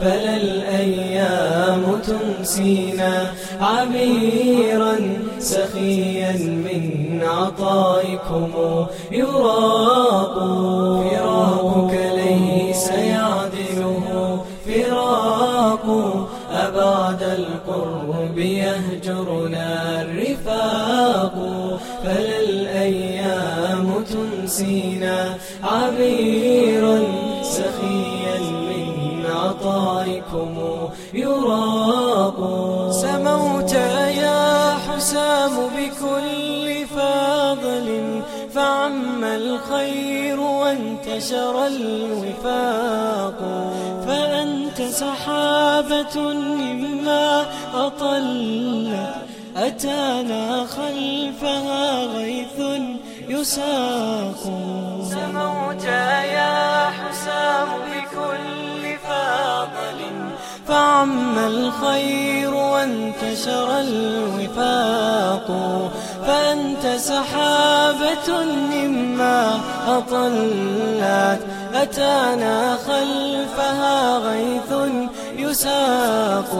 فلا الأيام تنسينا عبيرا سخيا من عطائكم يراق فراقك ليس يعدله فراق أبعد القرب يهجرنا الرفاق فلا الأيام تنسينا عبيرا سخيا عطائكم يراق. سموت يا حسام بكل فاضل فعم الخير وانتشر الوفاق. فأنت سحابة مما أطلت أتانا خلفها غيث يساق. سموت يا فعم الخير وانتشر الوفاق فأنت سحابة مما أطلت. أتانا خلفها غيث يساق.